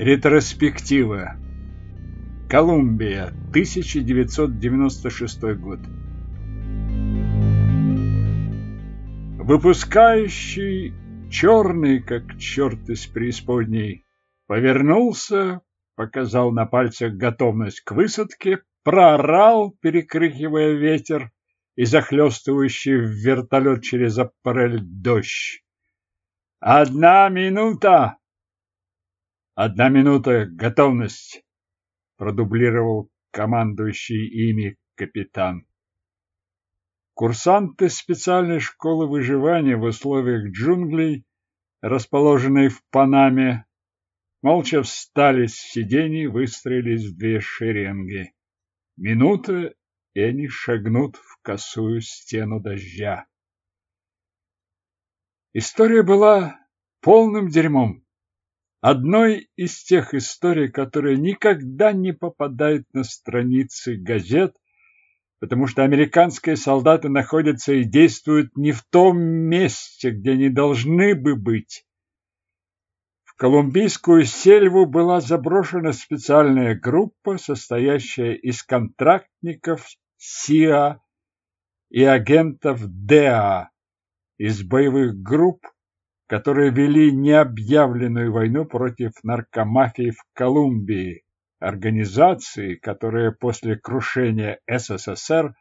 Ретроспектива. Колумбия, 1996 год. Выпускающий, черный, как черт из преисподней, повернулся, показал на пальцах готовность к высадке, проорал, перекрикивая ветер и захлестывающий в вертолет через аппарель дождь. «Одна минута!» Одна минута, готовность, продублировал командующий ими капитан. Курсанты специальной школы выживания в условиях джунглей, расположенной в Панаме, молча встали с сидений, выстроились в две шеренги. Минута, и они шагнут в косую стену дождя. История была полным дерьмом. Одной из тех историй, которые никогда не попадают на страницы газет, потому что американские солдаты находятся и действуют не в том месте, где они должны бы быть. В колумбийскую сельву была заброшена специальная группа, состоящая из контрактников СИА и агентов ДА из боевых групп, которые вели необъявленную войну против наркомафии в Колумбии, организации, которая после крушения СССР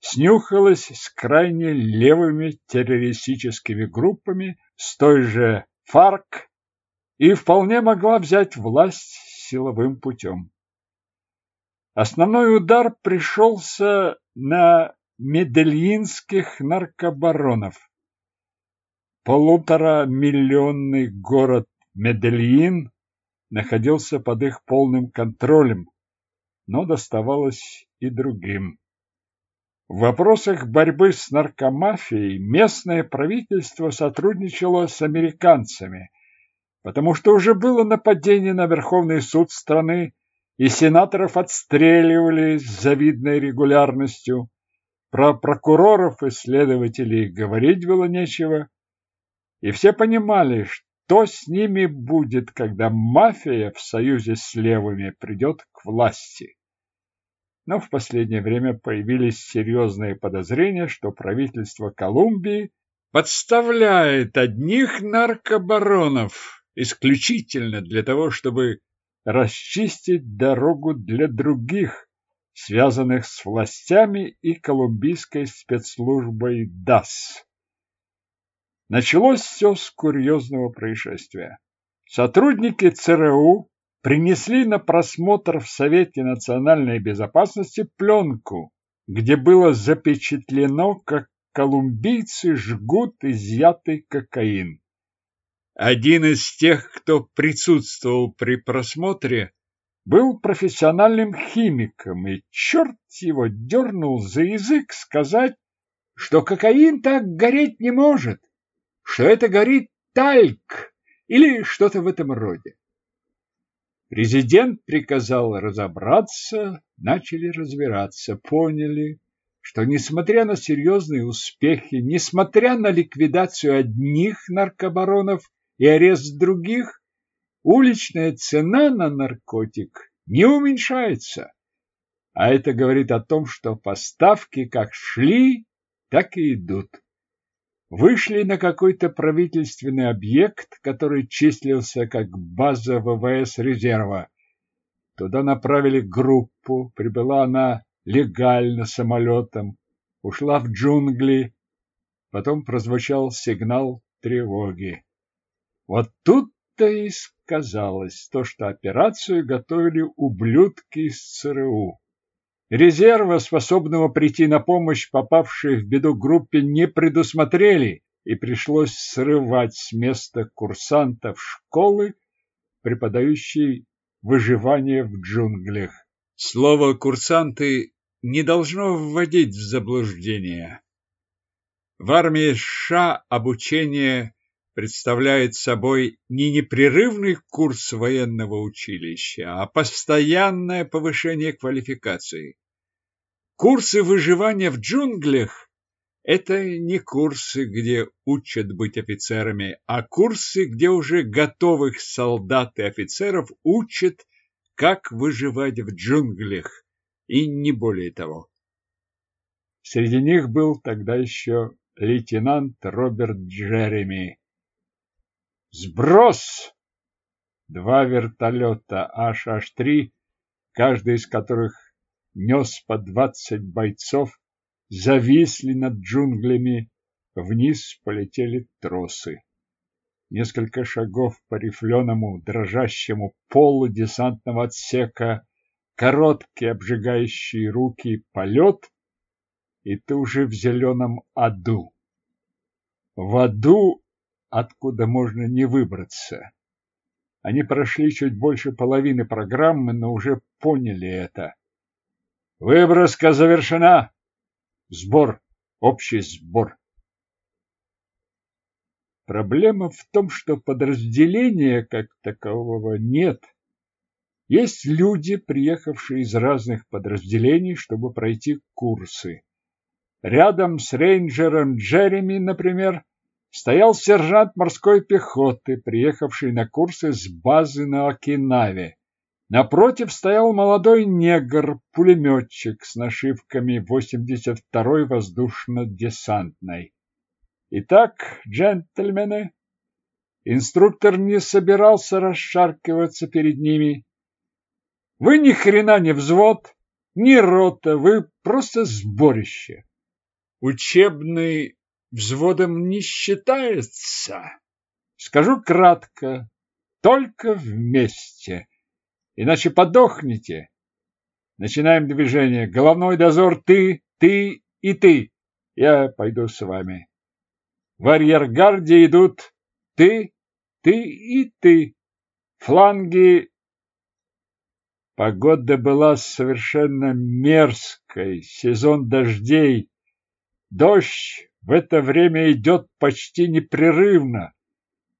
снюхалась с крайне левыми террористическими группами, с той же ФАРК, и вполне могла взять власть силовым путем. Основной удар пришелся на медельинских наркобаронов, Полуторамиллионный город Медельин находился под их полным контролем, но доставалось и другим. В вопросах борьбы с наркомафией местное правительство сотрудничало с американцами, потому что уже было нападение на Верховный суд страны, и сенаторов отстреливали с завидной регулярностью. Про прокуроров и следователей говорить было нечего и все понимали, что с ними будет, когда мафия в союзе с левыми придет к власти. Но в последнее время появились серьезные подозрения, что правительство Колумбии подставляет одних наркобаронов исключительно для того, чтобы расчистить дорогу для других, связанных с властями и колумбийской спецслужбой ДАС. Началось все с курьезного происшествия. Сотрудники ЦРУ принесли на просмотр в Совете национальной безопасности пленку, где было запечатлено, как колумбийцы жгут изъятый кокаин. Один из тех, кто присутствовал при просмотре, был профессиональным химиком, и черт его дернул за язык сказать, что кокаин так гореть не может что это горит тальк или что-то в этом роде. Президент приказал разобраться, начали разбираться, поняли, что несмотря на серьезные успехи, несмотря на ликвидацию одних наркобаронов и арест других, уличная цена на наркотик не уменьшается. А это говорит о том, что поставки как шли, так и идут вышли на какой-то правительственный объект, который числился как база ВВС резерва. Туда направили группу, прибыла она легально самолетом, ушла в джунгли, потом прозвучал сигнал тревоги. Вот тут-то и сказалось то, что операцию готовили ублюдки из ЦРУ. Резерва, способного прийти на помощь попавшей в беду группе, не предусмотрели, и пришлось срывать с места курсантов школы, преподающей выживание в джунглях. Слово «курсанты» не должно вводить в заблуждение. В армии США обучение представляет собой не непрерывный курс военного училища, а постоянное повышение квалификации. Курсы выживания в джунглях Это не курсы, где учат быть офицерами, а курсы, где уже готовых солдат и офицеров учат, как выживать в джунглях, и не более того. Среди них был тогда еще лейтенант Роберт Джереми. Сброс! Два вертолета HH-3, каждый из которых нес по двадцать бойцов, зависли над джунглями, вниз полетели тросы. Несколько шагов по рифленому дрожащему полу десантного отсека, короткие обжигающие руки, полет, и ты уже в зеленом аду. В аду, откуда можно не выбраться. Они прошли чуть больше половины программы, но уже поняли это. Выброска завершена. Сбор, общий сбор. Проблема в том, что подразделения как такового нет. Есть люди, приехавшие из разных подразделений, чтобы пройти курсы. Рядом с рейнджером Джереми, например, стоял сержант морской пехоты, приехавший на курсы с базы на Окинаве. Напротив стоял молодой негр-пулеметчик с нашивками 82-й воздушно-десантной. Итак, джентльмены, инструктор не собирался расшаркиваться перед ними. Вы ни хрена не взвод, ни рота, вы просто сборище. Учебный взводом не считается. Скажу кратко, только вместе иначе подохнете. Начинаем движение. Головной дозор ты, ты и ты. Я пойду с вами. В арьергарде идут ты, ты и ты. Фланги... Погода была совершенно мерзкой, сезон дождей. Дождь в это время идет почти непрерывно.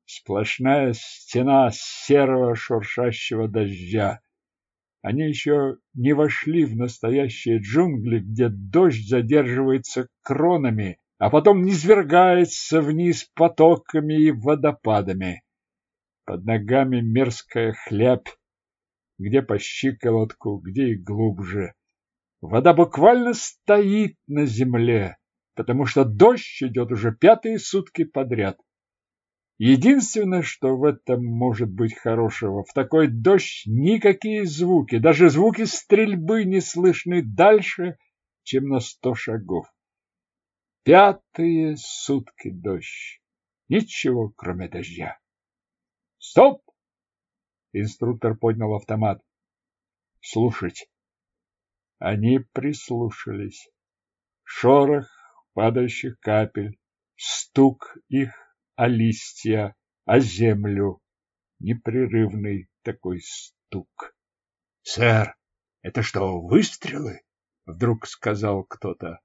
Сплошная стена серого шуршащего дождя. Они еще не вошли в настоящие джунгли, где дождь задерживается кронами, а потом низвергается вниз потоками и водопадами. Под ногами мерзкая хлябь, где по щиколотку, где и глубже. Вода буквально стоит на земле, потому что дождь идет уже пятые сутки подряд. Единственное, что в этом может быть хорошего, в такой дождь никакие звуки, даже звуки стрельбы не слышны дальше, чем на сто шагов. Пятые сутки дождь. Ничего, кроме дождя. Стоп! Инструктор поднял автомат. Слушать. Они прислушались. Шорох падающих капель, стук их о листья, о землю. Непрерывный такой стук. — Сэр, это что, выстрелы? — вдруг сказал кто-то.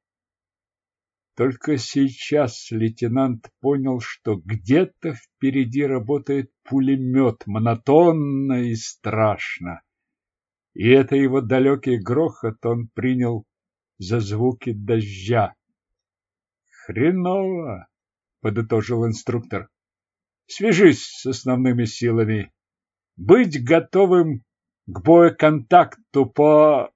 Только сейчас лейтенант понял, что где-то впереди работает пулемет, монотонно и страшно. И это его далекий грохот он принял за звуки дождя. Хреново! подытожил инструктор. Свяжись с основными силами. Быть готовым к боеконтакту по...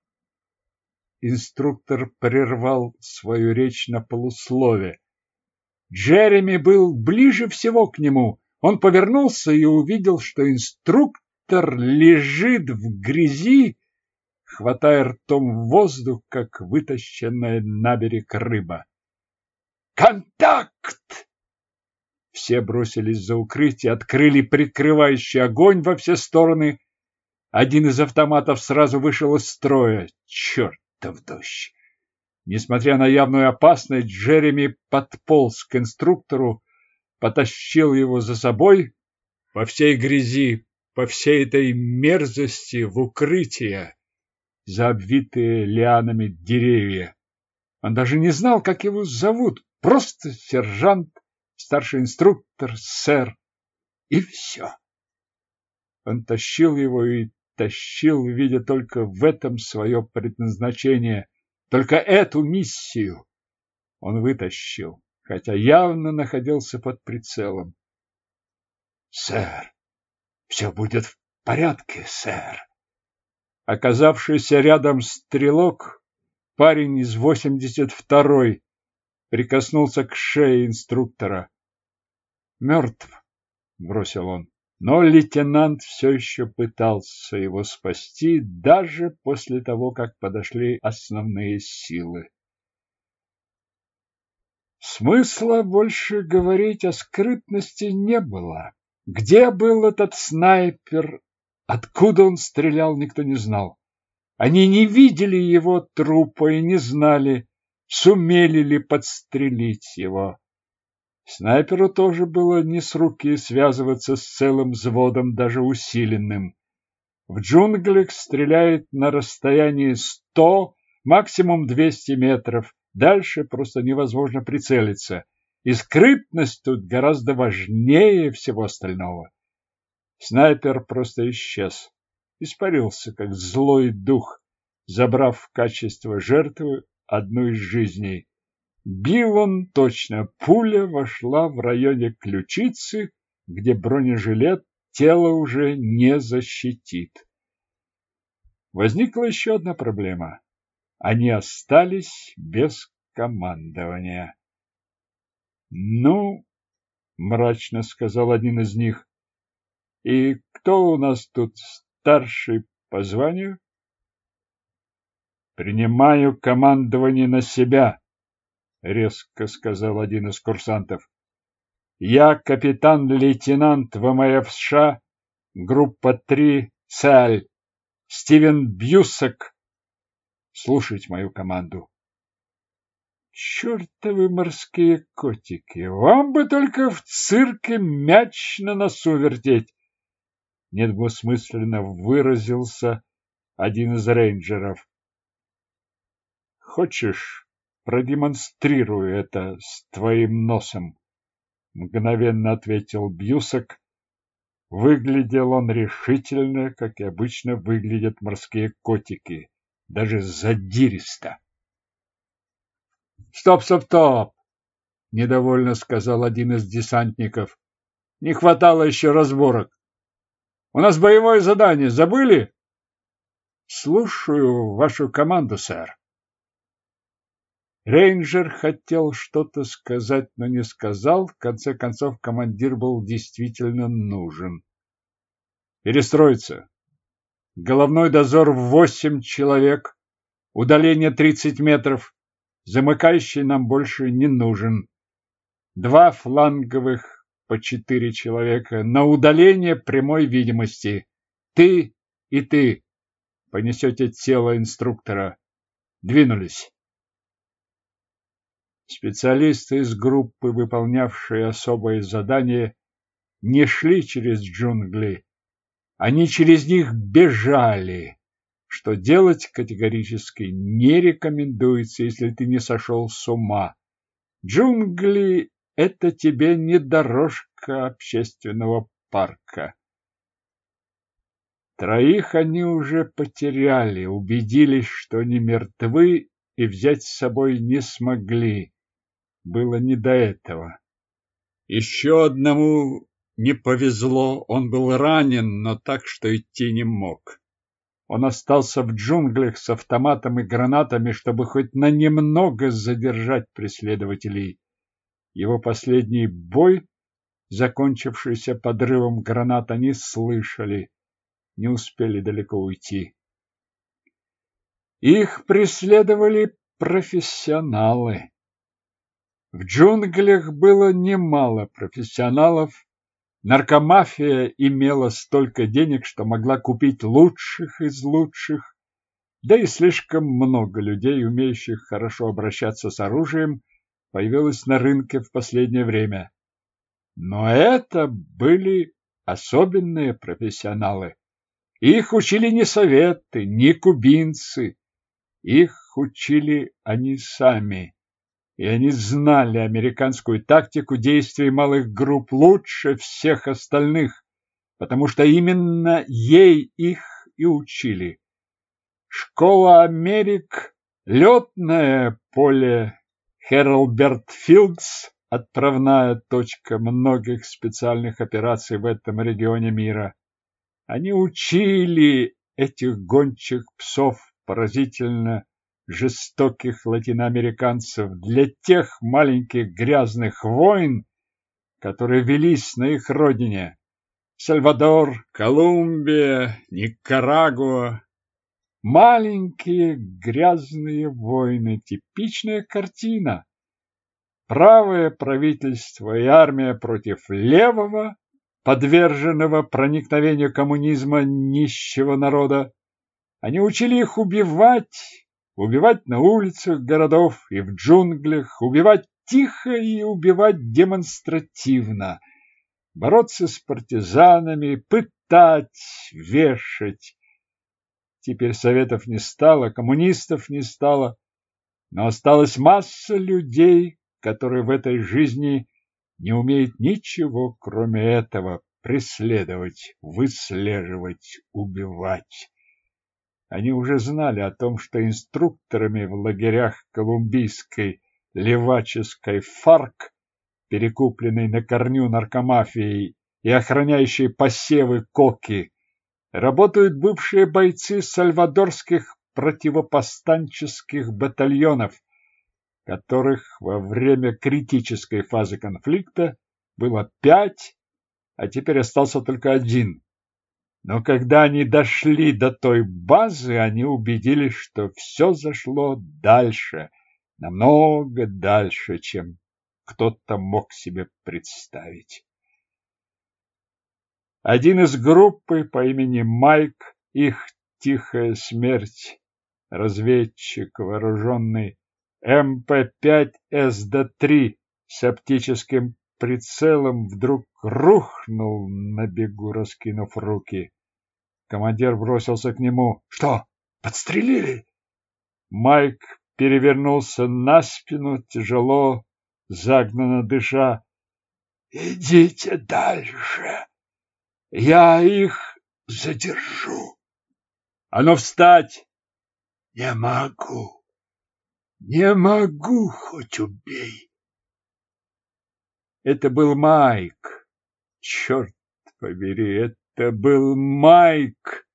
Инструктор прервал свою речь на полуслове. Джереми был ближе всего к нему. Он повернулся и увидел, что инструктор лежит в грязи, хватая ртом воздух, как вытащенная на берег рыба. «Контакт!» Все бросились за укрытие, открыли прикрывающий огонь во все стороны. Один из автоматов сразу вышел из строя. Чертов дождь! Несмотря на явную опасность, Джереми подполз к инструктору, потащил его за собой по всей грязи, по всей этой мерзости в укрытие, за обвитые лианами деревья. Он даже не знал, как его зовут, просто сержант старший инструктор, сэр, и все. Он тащил его и тащил, видя только в этом свое предназначение, только эту миссию. он вытащил, хотя явно находился под прицелом. «Сэр, все будет в порядке, сэр!» Оказавшийся рядом стрелок, парень из 82-й, прикоснулся к шее инструктора. «Мертв», — бросил он. Но лейтенант все еще пытался его спасти, даже после того, как подошли основные силы. Смысла больше говорить о скрытности не было. Где был этот снайпер, откуда он стрелял, никто не знал. Они не видели его трупа и не знали, сумели ли подстрелить его. Снайперу тоже было не с руки связываться с целым взводом, даже усиленным. В джунглях стреляет на расстоянии 100, максимум 200 метров. Дальше просто невозможно прицелиться. И скрытность тут гораздо важнее всего остального. Снайпер просто исчез. Испарился, как злой дух, забрав в качество жертвы одну из жизней. Бил он точно. Пуля вошла в районе ключицы, где бронежилет тело уже не защитит. Возникла еще одна проблема. Они остались без командования. «Ну, — мрачно сказал один из них, — и кто у нас тут старший по званию?» «Принимаю командование на себя», резко сказал один из курсантов. Я капитан-лейтенант ВМФ США, группа 3, ЦАЛЬ, Стивен Бьюсак. Слушать мою команду. Чертовы морские котики, вам бы только в цирке мяч на носу вертеть. Недвусмысленно выразился один из рейнджеров. Хочешь продемонстрирую это с твоим носом, мгновенно ответил Бьюсак. Выглядел он решительно, как и обычно выглядят морские котики, даже задиристо. Стоп, стоп, стоп! недовольно сказал один из десантников. Не хватало еще разборок. У нас боевое задание, забыли? Слушаю вашу команду, сэр. Рейнджер хотел что-то сказать, но не сказал. В конце концов, командир был действительно нужен. Перестроиться. Головной дозор в восемь человек. Удаление тридцать метров. Замыкающий нам больше не нужен. Два фланговых по четыре человека. На удаление прямой видимости. Ты и ты понесете тело инструктора. Двинулись. Специалисты из группы, выполнявшие особое задание, не шли через джунгли. Они через них бежали, что делать категорически не рекомендуется, если ты не сошел с ума. Джунгли — это тебе не дорожка общественного парка. Троих они уже потеряли, убедились, что они мертвы и взять с собой не смогли было не до этого. Еще одному не повезло, он был ранен, но так, что идти не мог. Он остался в джунглях с автоматом и гранатами, чтобы хоть на немного задержать преследователей. Его последний бой, закончившийся подрывом гранат, они слышали, не успели далеко уйти. Их преследовали профессионалы. В джунглях было немало профессионалов. Наркомафия имела столько денег, что могла купить лучших из лучших. Да и слишком много людей, умеющих хорошо обращаться с оружием, появилось на рынке в последнее время. Но это были особенные профессионалы. Их учили не советы, не кубинцы. Их учили они сами и они знали американскую тактику действий малых групп лучше всех остальных, потому что именно ей их и учили. Школа Америк — летное поле Херлберт Филдс – отправная точка многих специальных операций в этом регионе мира. Они учили этих гончих псов поразительно жестоких латиноамериканцев для тех маленьких грязных войн, которые велись на их родине. Сальвадор, Колумбия, Никарагуа. Маленькие грязные войны. Типичная картина. Правое правительство и армия против левого, подверженного проникновению коммунизма нищего народа. Они учили их убивать, убивать на улицах городов и в джунглях, убивать тихо и убивать демонстративно – бороться с партизанами, пытать, вешать. Теперь советов не стало, коммунистов не стало, но осталась масса людей, которые в этой жизни не умеют ничего, кроме этого преследовать, выслеживать, убивать. Они уже знали о том, что инструкторами в лагерях колумбийской леваческой ФАРК перекупленной на корню наркомафией и охраняющей посевы коки, работают бывшие бойцы сальвадорских противопостанческих батальонов, которых во время критической фазы конфликта было пять, а теперь остался только один. Но когда они дошли до той базы, они убедились, что все зашло дальше, намного дальше, чем кто-то мог себе представить. Один из группы по имени Майк, их тихая смерть, разведчик, вооруженный МП-5СД-3 с оптическим прицелом, вдруг рухнул на бегу, раскинув руки. Командир бросился к нему. «Что, подстрелили?» Майк перевернулся на спину, тяжело загнанно дыша. «Идите дальше, я их задержу». «А ну встать!» «Не могу, не могу, хоть убей». Это был Майк. Черт побери, это был Майк.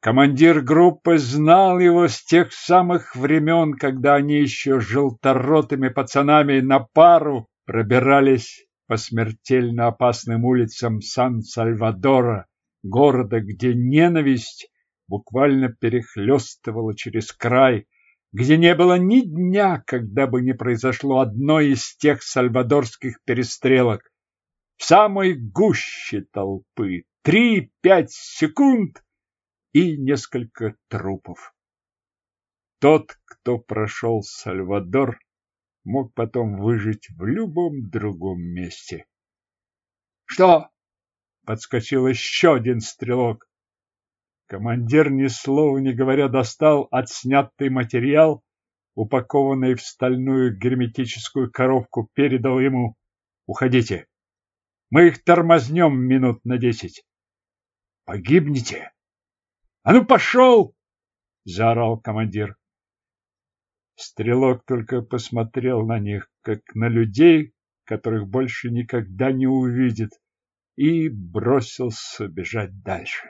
Командир группы знал его с тех самых времен, когда они еще желторотыми пацанами на пару пробирались по смертельно опасным улицам Сан-Сальвадора, города, где ненависть буквально перехлестывала через край, где не было ни дня, когда бы не произошло одно из тех сальвадорских перестрелок. В самой гуще толпы три-пять секунд и несколько трупов. Тот, кто прошел Сальвадор, мог потом выжить в любом другом месте. «Что?» — подскочил еще один стрелок. Командир, ни слова не говоря, достал отснятый материал, упакованный в стальную герметическую коробку, передал ему. «Уходите. Мы их тормознем минут на десять. Погибнете?» А ну пошел! заорал командир. Стрелок только посмотрел на них, как на людей, которых больше никогда не увидит, и бросился бежать дальше.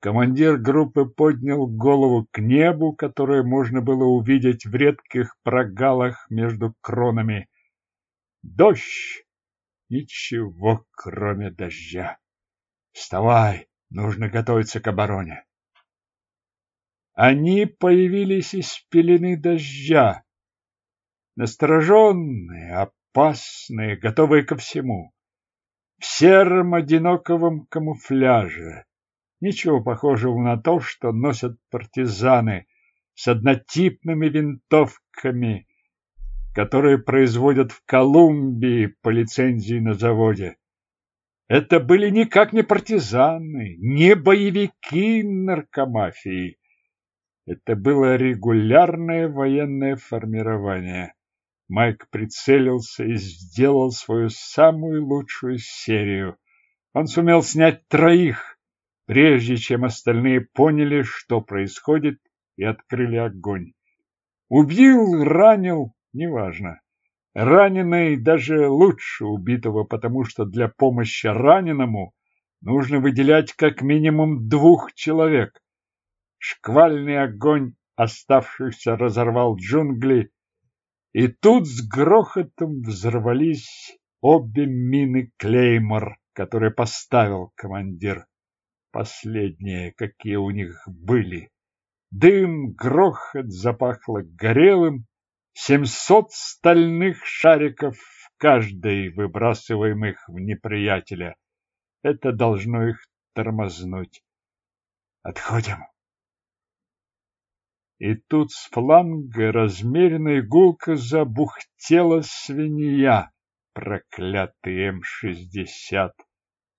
Командир группы поднял голову к небу, которое можно было увидеть в редких прогалах между кронами. Дождь! Ничего, кроме дождя. Вставай! Нужно готовиться к обороне. Они появились из пелены дождя, настороженные, опасные, готовые ко всему. В сером одиноковом камуфляже. Ничего похожего на то, что носят партизаны с однотипными винтовками, которые производят в Колумбии по лицензии на заводе. Это были никак не партизаны, не боевики наркомафии. Это было регулярное военное формирование. Майк прицелился и сделал свою самую лучшую серию. Он сумел снять троих, прежде чем остальные поняли, что происходит, и открыли огонь. Убил, ранил, неважно. Раненый даже лучше убитого, потому что для помощи раненому нужно выделять как минимум двух человек. Шквальный огонь оставшихся разорвал джунгли, и тут с грохотом взорвались обе мины Клеймор, которые поставил командир. Последние, какие у них были. Дым, грохот, запахло горелым, семьсот стальных шариков в каждой выбрасываемых в неприятеля. Это должно их тормознуть. Отходим. И тут с фланга размеренной гулко забухтела свинья, проклятый М-60,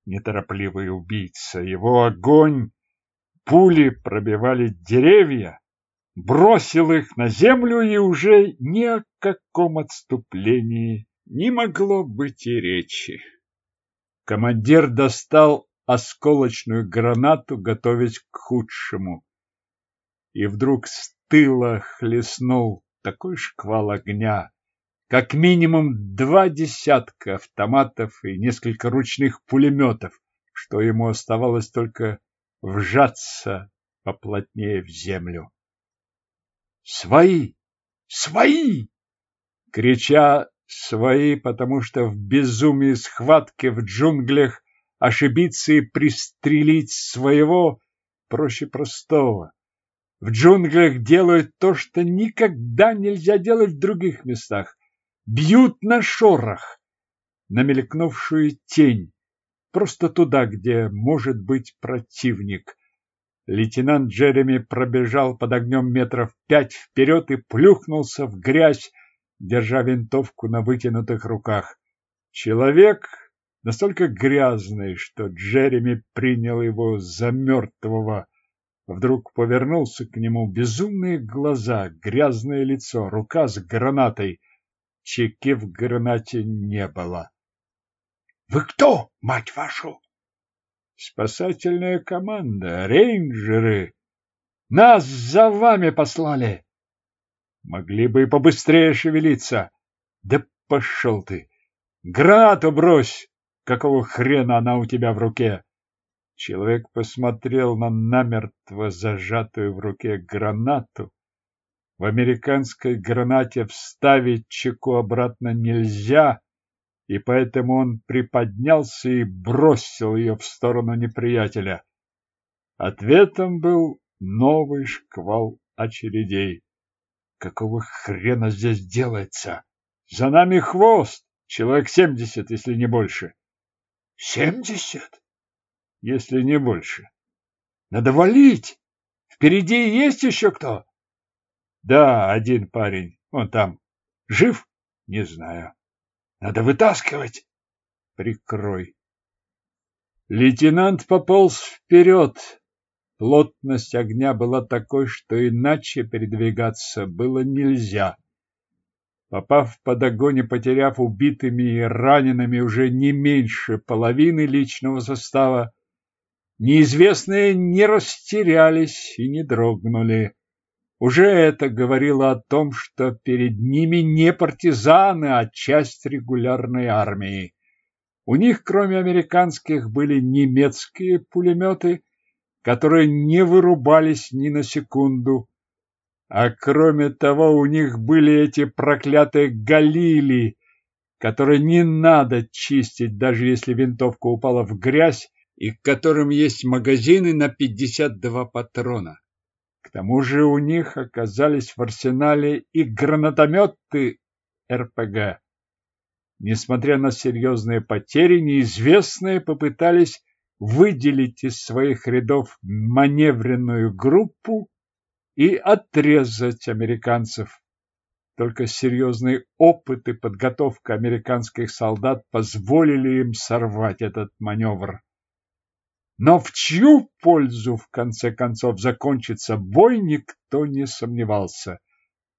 неторопливый убийца. Его огонь, пули пробивали деревья, бросил их на землю, и уже ни о каком отступлении не могло быть и речи. Командир достал осколочную гранату, готовясь к худшему. И вдруг с тыла хлестнул такой шквал огня, как минимум два десятка автоматов и несколько ручных пулеметов, что ему оставалось только вжаться поплотнее в землю. Свои! Свои! Крича «свои», потому что в безумии схватки в джунглях ошибиться и пристрелить своего проще простого. В джунглях делают то, что никогда нельзя делать в других местах. Бьют на шорох, на мелькнувшую тень, просто туда, где может быть противник. Лейтенант Джереми пробежал под огнем метров пять вперед и плюхнулся в грязь, держа винтовку на вытянутых руках. Человек настолько грязный, что Джереми принял его за мертвого. Вдруг повернулся к нему безумные глаза, грязное лицо, рука с гранатой. Чеки в гранате не было. — Вы кто, мать вашу? Спасательная команда, рейнджеры. Нас за вами послали. Могли бы и побыстрее шевелиться. Да пошел ты. Гранату брось. Какого хрена она у тебя в руке? Человек посмотрел на намертво зажатую в руке гранату. В американской гранате вставить чеку обратно нельзя, и поэтому он приподнялся и бросил ее в сторону неприятеля. Ответом был новый шквал очередей. Какого хрена здесь делается? За нами хвост, человек семьдесят, если не больше. Семьдесят? Если не больше. Надо валить! Впереди есть еще кто? Да, один парень, он там. Жив? Не знаю. Надо вытаскивать. Прикрой. Лейтенант пополз вперед. Плотность огня была такой, что иначе передвигаться было нельзя. Попав под огонь и потеряв убитыми и ранеными уже не меньше половины личного состава, неизвестные не растерялись и не дрогнули. Уже это говорило о том, что перед ними не партизаны, а часть регулярной армии. У них, кроме американских, были немецкие пулеметы, которые не вырубались ни на секунду. А кроме того, у них были эти проклятые галили, которые не надо чистить, даже если винтовка упала в грязь, и к которым есть магазины на 52 патрона. К тому же у них оказались в арсенале и гранатометы РПГ. Несмотря на серьезные потери, неизвестные попытались выделить из своих рядов маневренную группу и отрезать американцев. Только серьезный опыт и подготовка американских солдат позволили им сорвать этот маневр. Но в чью пользу, в конце концов, закончится бой, никто не сомневался.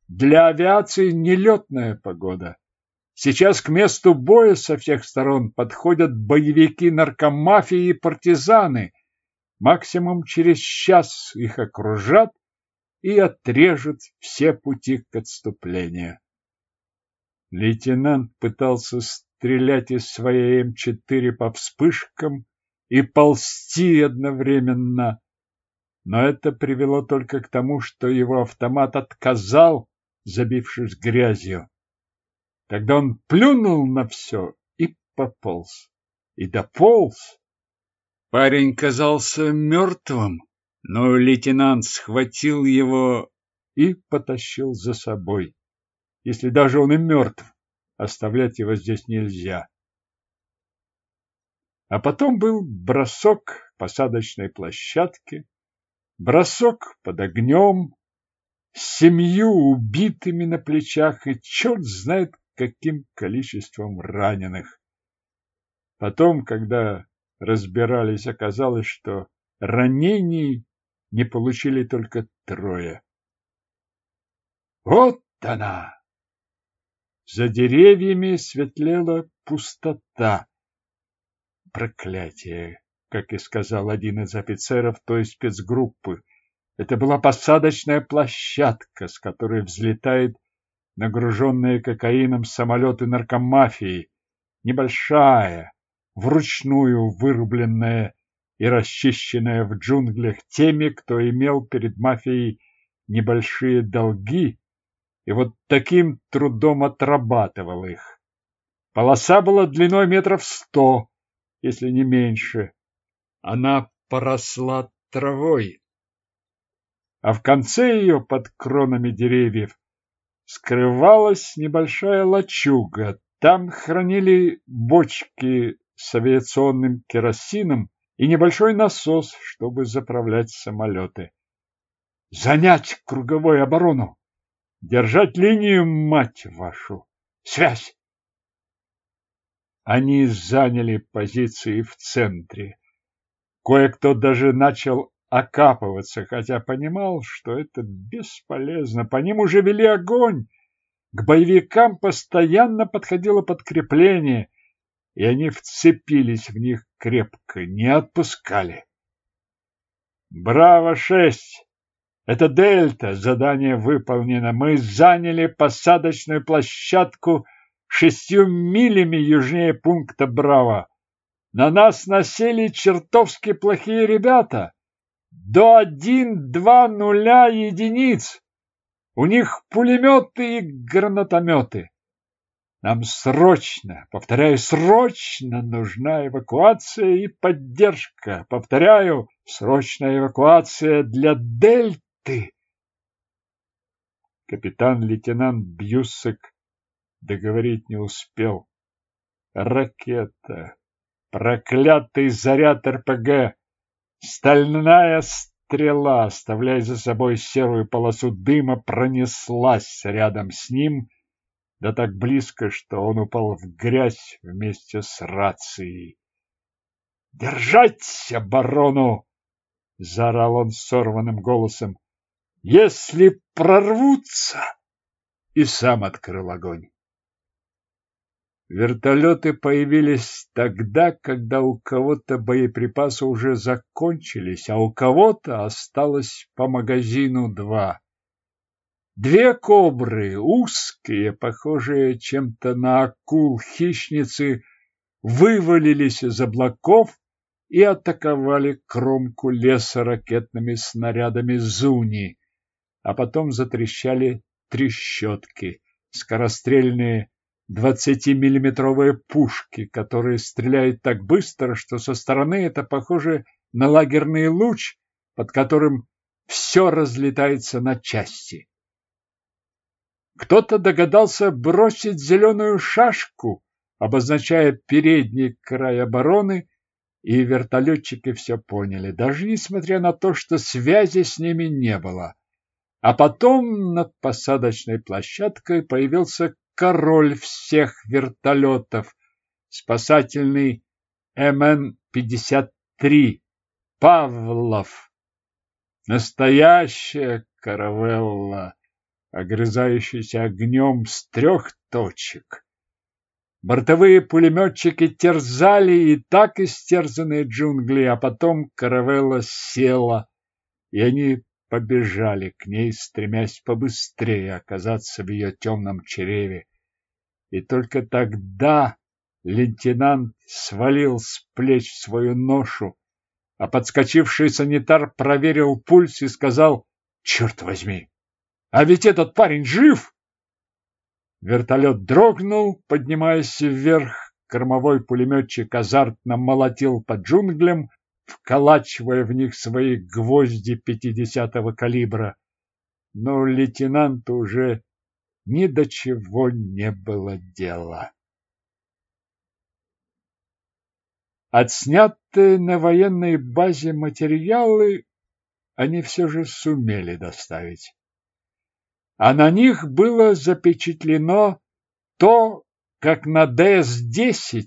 Для авиации нелетная погода. Сейчас к месту боя со всех сторон подходят боевики наркомафии и партизаны. Максимум через час их окружат и отрежет все пути к отступлению. Лейтенант пытался стрелять из своей М4 по вспышкам и ползти одновременно, но это привело только к тому, что его автомат отказал, забившись грязью. Тогда он плюнул на все и пополз. И дополз. Парень казался мертвым, но лейтенант схватил его и потащил за собой. Если даже он и мертв, оставлять его здесь нельзя. А потом был бросок посадочной площадке, бросок под огнем, семью убитыми на плечах и черт знает каким количеством раненых. Потом, когда разбирались, оказалось, что ранений не получили только трое. Вот она! За деревьями светлела пустота. Проклятие, как и сказал один из офицеров той спецгруппы. Это была посадочная площадка, с которой взлетают нагруженные кокаином самолеты наркомафии. Небольшая, вручную вырубленная и расчищенная в джунглях теми, кто имел перед мафией небольшие долги и вот таким трудом отрабатывал их. Полоса была длиной метров сто, если не меньше. Она поросла травой, а в конце ее под кронами деревьев скрывалась небольшая лачуга. Там хранили бочки с авиационным керосином и небольшой насос, чтобы заправлять самолеты. Занять круговую оборону! Держать линию, мать вашу! Связь! Они заняли позиции в центре. Кое-кто даже начал окапываться, хотя понимал, что это бесполезно. По ним уже вели огонь. К боевикам постоянно подходило подкрепление, и они вцепились в них крепко, не отпускали. «Браво-6! Это Дельта. Задание выполнено. Мы заняли посадочную площадку шестью милями южнее пункта Браво. На нас насели чертовски плохие ребята. До один-два нуля единиц. У них пулеметы и гранатометы. Нам срочно, повторяю, срочно нужна эвакуация и поддержка. Повторяю, срочная эвакуация для Дельты. Капитан-лейтенант Бьюсек договорить не успел. Ракета. Проклятый заряд РПГ. Стальная стрела, оставляя за собой серую полосу дыма, пронеслась рядом с ним, да так близко, что он упал в грязь вместе с рацией. «Держать оборону!» — заорал он сорванным голосом. «Если прорвутся!» И сам открыл огонь. Вертолеты появились тогда, когда у кого-то боеприпасы уже закончились, а у кого-то осталось по магазину два. Две кобры, узкие, похожие чем-то на акул хищницы, вывалились из облаков и атаковали кромку леса ракетными снарядами Зуни, а потом затрещали трещотки, скорострельные 20-миллиметровые пушки, которые стреляют так быстро, что со стороны это похоже на лагерный луч, под которым все разлетается на части. Кто-то догадался бросить зеленую шашку, обозначая передний край обороны, и вертолетчики все поняли, даже несмотря на то, что связи с ними не было. А потом над посадочной площадкой появился король всех вертолетов, спасательный МН-53 Павлов. Настоящая каравелла, огрызающаяся огнем с трех точек. Бортовые пулеметчики терзали и так истерзанные джунгли, а потом каравелла села, и они побежали к ней, стремясь побыстрее оказаться в ее темном чреве. И только тогда лейтенант свалил с плеч свою ношу, а подскочивший санитар проверил пульс и сказал «Черт возьми! А ведь этот парень жив!» Вертолет дрогнул, поднимаясь вверх. Кормовой пулеметчик азартно молотил по джунглям, вколачивая в них свои гвозди пятидесятого калибра. Но лейтенанту уже ни до чего не было дела. Отснятые на военной базе материалы они все же сумели доставить а на них было запечатлено то, как на ДС-10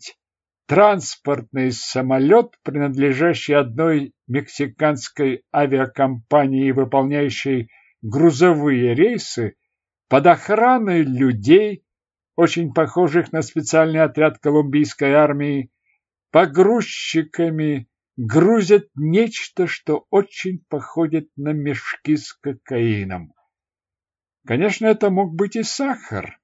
транспортный самолет, принадлежащий одной мексиканской авиакомпании, выполняющей грузовые рейсы, под охраной людей, очень похожих на специальный отряд колумбийской армии, погрузчиками грузят нечто, что очень походит на мешки с кокаином. Конечно, это мог быть и сахар.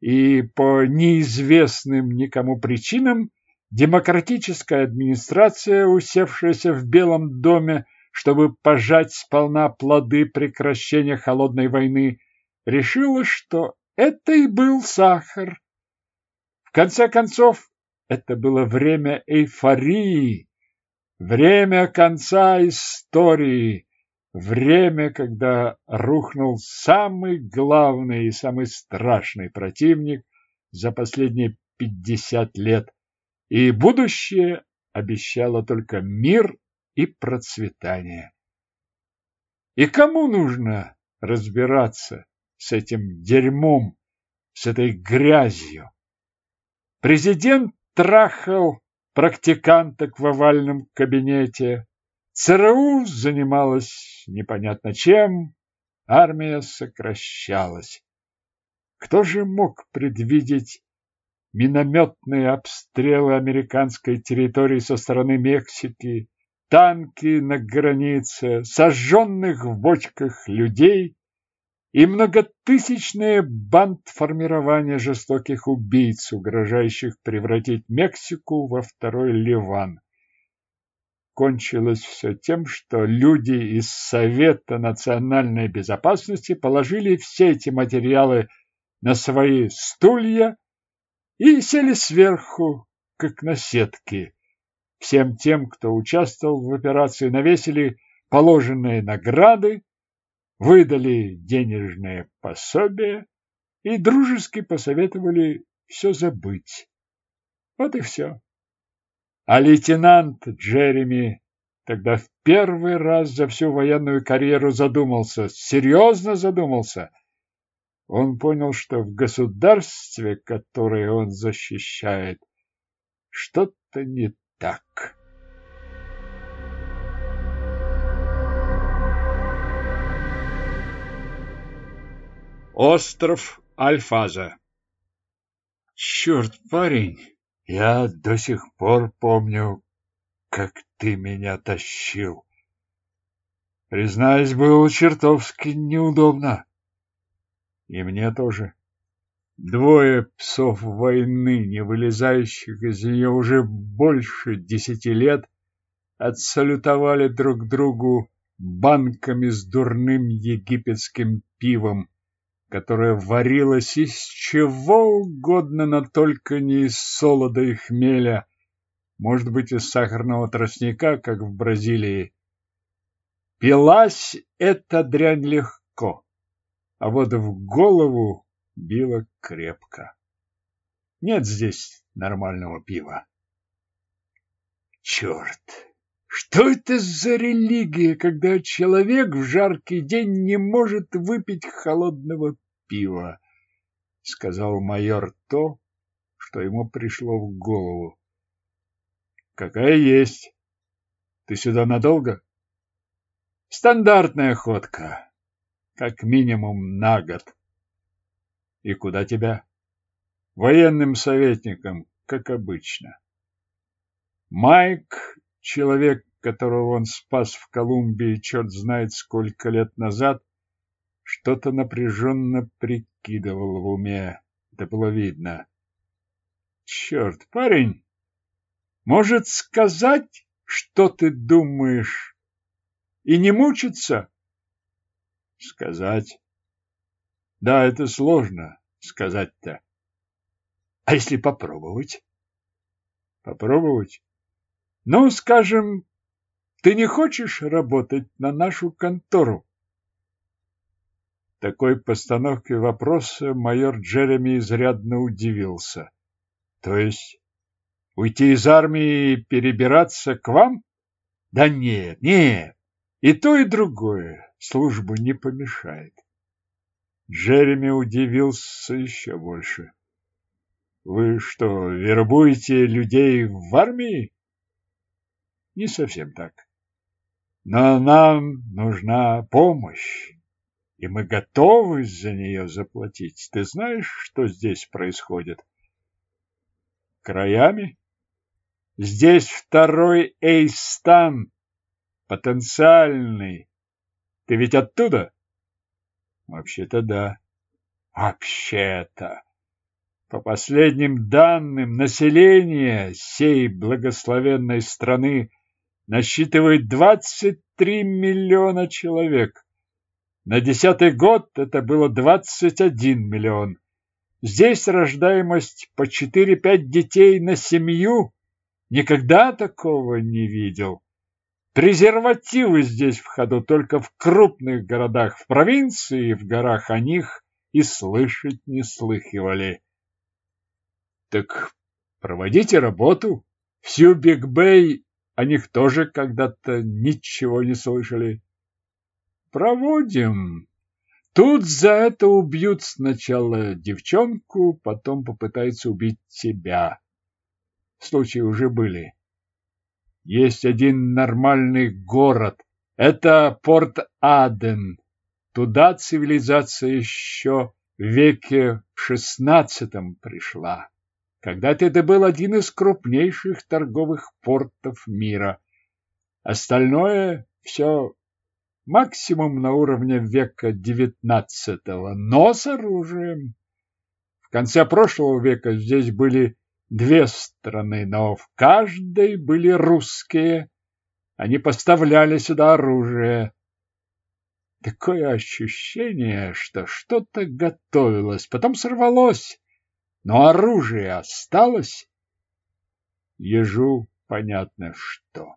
И по неизвестным никому причинам демократическая администрация, усевшаяся в Белом доме, чтобы пожать сполна плоды прекращения холодной войны, решила, что это и был сахар. В конце концов, это было время эйфории, время конца истории, Время, когда рухнул самый главный и самый страшный противник за последние пятьдесят лет, и будущее обещало только мир и процветание. И кому нужно разбираться с этим дерьмом, с этой грязью? Президент трахал практиканток в овальном кабинете, ЦРУ занималась непонятно чем, армия сокращалась. Кто же мог предвидеть минометные обстрелы американской территории со стороны Мексики, танки на границе, сожженных в бочках людей и многотысячные бандформирования жестоких убийц, угрожающих превратить Мексику во второй Ливан кончилось все тем, что люди из Совета национальной безопасности положили все эти материалы на свои стулья и сели сверху, как на сетке. Всем тем, кто участвовал в операции, навесили положенные награды, выдали денежное пособие и дружески посоветовали все забыть. Вот и все. А лейтенант Джереми тогда в первый раз за всю военную карьеру задумался, серьезно задумался. Он понял, что в государстве, которое он защищает, что-то не так. Остров Альфаза Черт, парень! Я до сих пор помню, как ты меня тащил. Признаюсь, было чертовски неудобно. И мне тоже. Двое псов войны, не вылезающих из нее уже больше десяти лет, отсалютовали друг другу банками с дурным египетским пивом которая варилась из чего угодно, но только не из солода и хмеля, может быть, из сахарного тростника, как в Бразилии. Пилась эта дрянь легко, а вот в голову била крепко. Нет здесь нормального пива. Черт! Что это за религия, когда человек в жаркий день не может выпить холодного пива? Сказал майор то, что ему пришло в голову. Какая есть. Ты сюда надолго? Стандартная ходка. Как минимум на год. И куда тебя? Военным советником, как обычно. Майк человек которого он спас в Колумбии черт знает сколько лет назад, что-то напряженно прикидывал в уме. Это было видно. Черт, парень, может сказать, что ты думаешь, и не мучиться? Сказать? Да, это сложно сказать-то. А если попробовать? Попробовать? Ну, скажем, ты не хочешь работать на нашу контору? Такой постановке вопроса майор Джереми изрядно удивился. То есть уйти из армии и перебираться к вам? Да нет, нет. И то, и другое службу не помешает. Джереми удивился еще больше. Вы что, вербуете людей в армии? Не совсем так. Но нам нужна помощь и мы готовы за нее заплатить. Ты знаешь, что здесь происходит? Краями? Здесь второй Эйстан, потенциальный. Ты ведь оттуда? Вообще-то да. Вообще-то. По последним данным, население сей благословенной страны насчитывает 23 миллиона человек. На десятый год это было 21 миллион. Здесь рождаемость по 4-5 детей на семью. Никогда такого не видел. Презервативы здесь в ходу только в крупных городах, в провинции и в горах о них и слышать не слыхивали. Так проводите работу. Всю Биг-Бэй о них тоже когда-то ничего не слышали. Проводим. Тут за это убьют сначала девчонку, потом попытаются убить тебя. Случаи уже были. Есть один нормальный город. Это Порт-Аден. Туда цивилизация еще в веке шестнадцатом пришла. Когда-то это был один из крупнейших торговых портов мира. Остальное все максимум на уровне века девятнадцатого, но с оружием. В конце прошлого века здесь были две страны, но в каждой были русские. Они поставляли сюда оружие. Такое ощущение, что что-то готовилось, потом сорвалось, но оружие осталось. Ежу понятно что.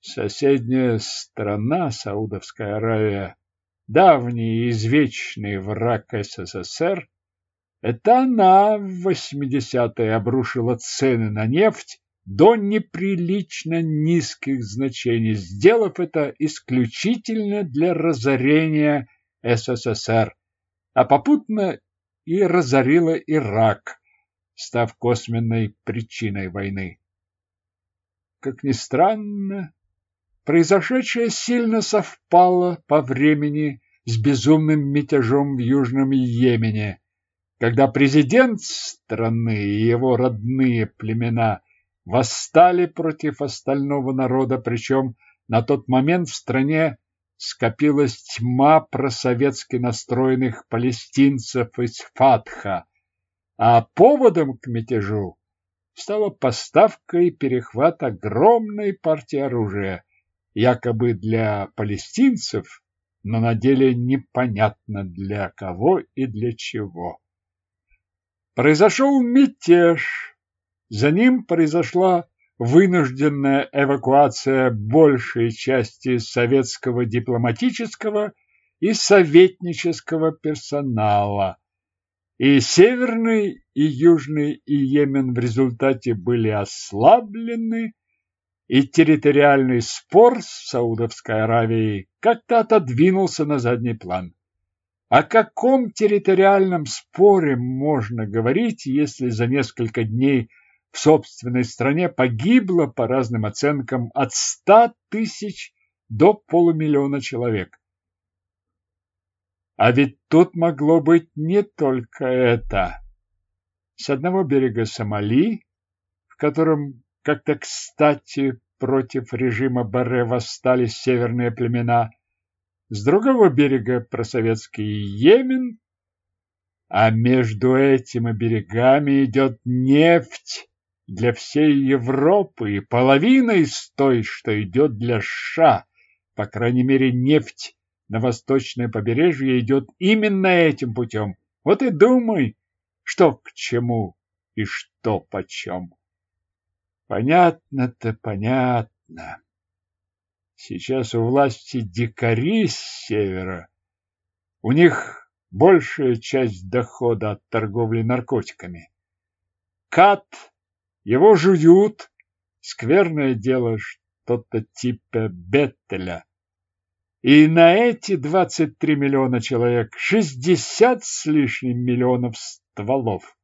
Соседняя страна, Саудовская Аравия, давний и извечный враг СССР, это она в 80-е обрушила цены на нефть до неприлично низких значений, сделав это исключительно для разорения СССР, а попутно и разорила Ирак, став косвенной причиной войны. Как ни странно, Произошедшее сильно совпало по времени с безумным мятежом в Южном Йемене, когда президент страны и его родные племена восстали против остального народа, причем на тот момент в стране скопилась тьма просоветски настроенных палестинцев из Фатха, а поводом к мятежу стала поставка и перехват огромной партии оружия, якобы для палестинцев, но на деле непонятно для кого и для чего. Произошел мятеж, за ним произошла вынужденная эвакуация большей части советского дипломатического и советнического персонала, и Северный и Южный и Йемен в результате были ослаблены и территориальный спор с Саудовской Аравией как-то отодвинулся на задний план. О каком территориальном споре можно говорить, если за несколько дней в собственной стране погибло, по разным оценкам, от ста тысяч до полумиллиона человек? А ведь тут могло быть не только это. С одного берега Сомали, в котором как-то кстати против режима Барре восстали северные племена. С другого берега просоветский Йемен, а между этими берегами идет нефть для всей Европы и половина из той, что идет для США. По крайней мере, нефть на восточное побережье идет именно этим путем. Вот и думай, что к чему и что почем. Понятно-то понятно. Сейчас у власти дикари с севера. У них большая часть дохода от торговли наркотиками. Кат, его жуют. Скверное дело, что-то типа Беттеля. И на эти 23 миллиона человек 60 с лишним миллионов стволов.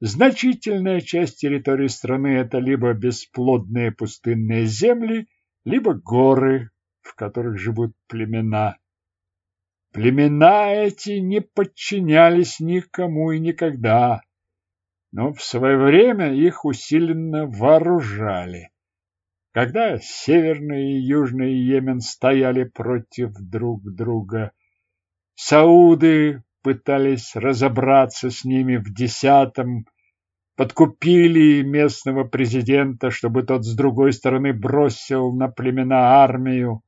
Значительная часть территории страны – это либо бесплодные пустынные земли, либо горы, в которых живут племена. Племена эти не подчинялись никому и никогда, но в свое время их усиленно вооружали. Когда Северный и Южный Йемен стояли против друг друга, сауды пытались разобраться с ними в десятом, подкупили местного президента, чтобы тот с другой стороны бросил на племена армию.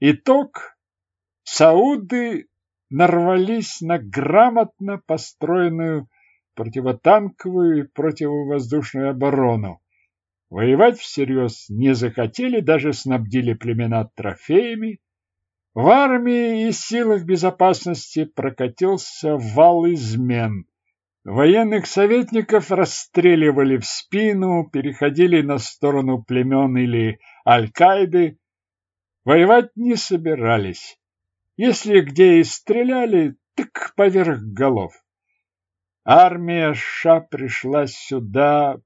Итог – сауды нарвались на грамотно построенную противотанковую и противовоздушную оборону. Воевать всерьез не захотели, даже снабдили племена трофеями, в армии и силах безопасности прокатился вал измен. Военных советников расстреливали в спину, переходили на сторону племен или Аль-Каиды. Воевать не собирались. Если где и стреляли, так поверх голов. Армия США пришла сюда,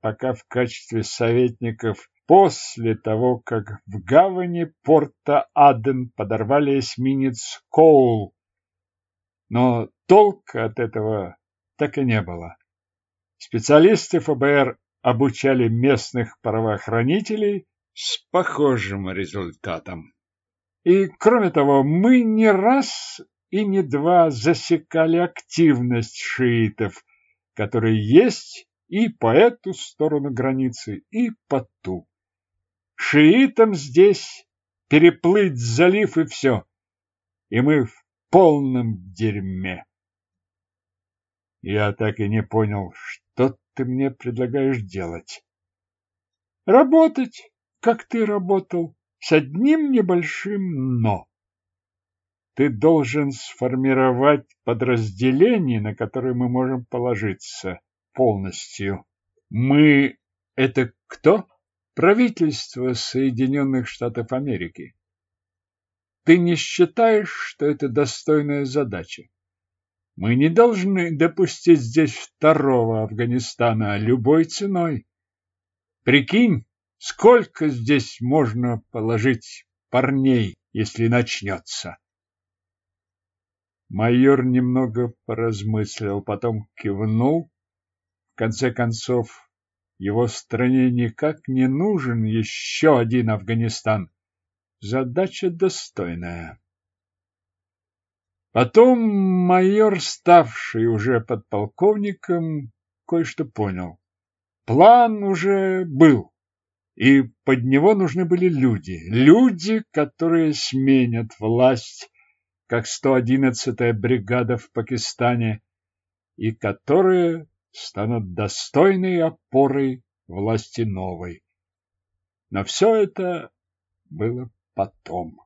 пока в качестве советников после того, как в гавани порта Аден подорвали эсминец Коул. Но толка от этого так и не было. Специалисты ФБР обучали местных правоохранителей с похожим результатом. И, кроме того, мы не раз и не два засекали активность шиитов, которые есть и по эту сторону границы, и по ту. Шиитам здесь переплыть залив и все. И мы в полном дерьме. Я так и не понял, что ты мне предлагаешь делать. Работать, как ты работал, с одним небольшим «но». Ты должен сформировать подразделение, на которое мы можем положиться полностью. Мы — это кто? правительство Соединенных Штатов Америки. Ты не считаешь, что это достойная задача? Мы не должны допустить здесь второго Афганистана любой ценой. Прикинь, сколько здесь можно положить парней, если начнется. Майор немного поразмыслил, потом кивнул. В конце концов, его стране никак не нужен еще один Афганистан. Задача достойная. Потом майор, ставший уже подполковником, кое-что понял. План уже был, и под него нужны были люди. Люди, которые сменят власть, как 111-я бригада в Пакистане, и которые станут достойной опорой власти новой. Но все это было потом.